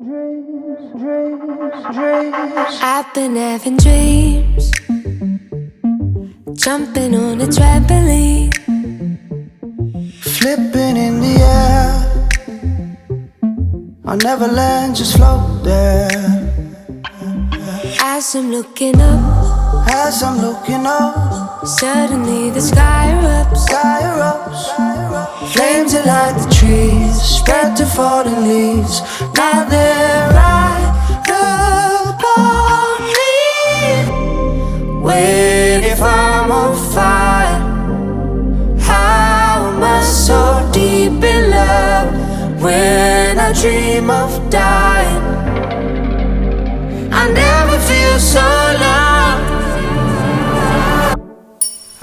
I've been having dreams, jumping on a trampoline, flipping in the air. I'll never land, just float there. As I'm looking up, As I'm looking up, suddenly the sky erupts. sky erupts. Flames that light the trees, spread to fallen leaves. Now they're right upon me. Wait if I'm on fire. How am I so deep in love when I dream of dying?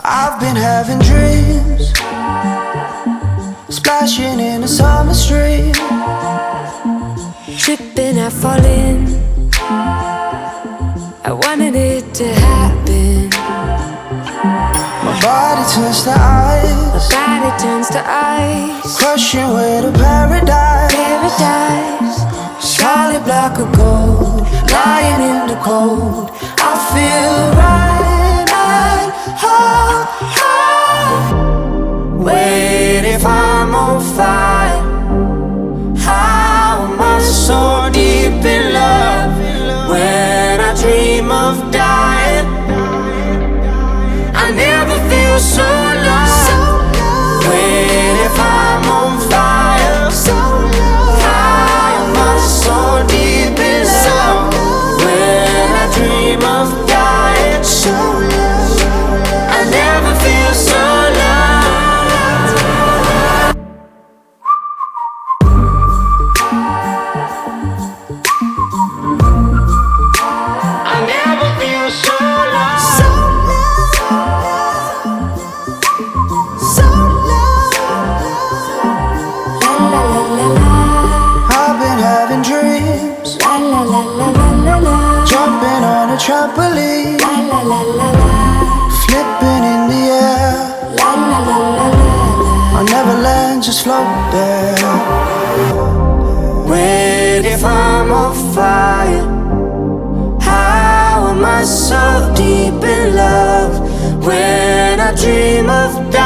I've been having dreams, splashing in a summer stream. Tripping, I fall in. I wanted it to happen. My body turns to ice. My body turns to ice. crushing way to paradise. Paradise. Solid block of gold, lying in the cold. Dream of I've been having dreams, jumping on a trampoline, flipping in the air. I'll never land, just float there. Wait if I'm on fire. How am I so deep in love when I dream of dying?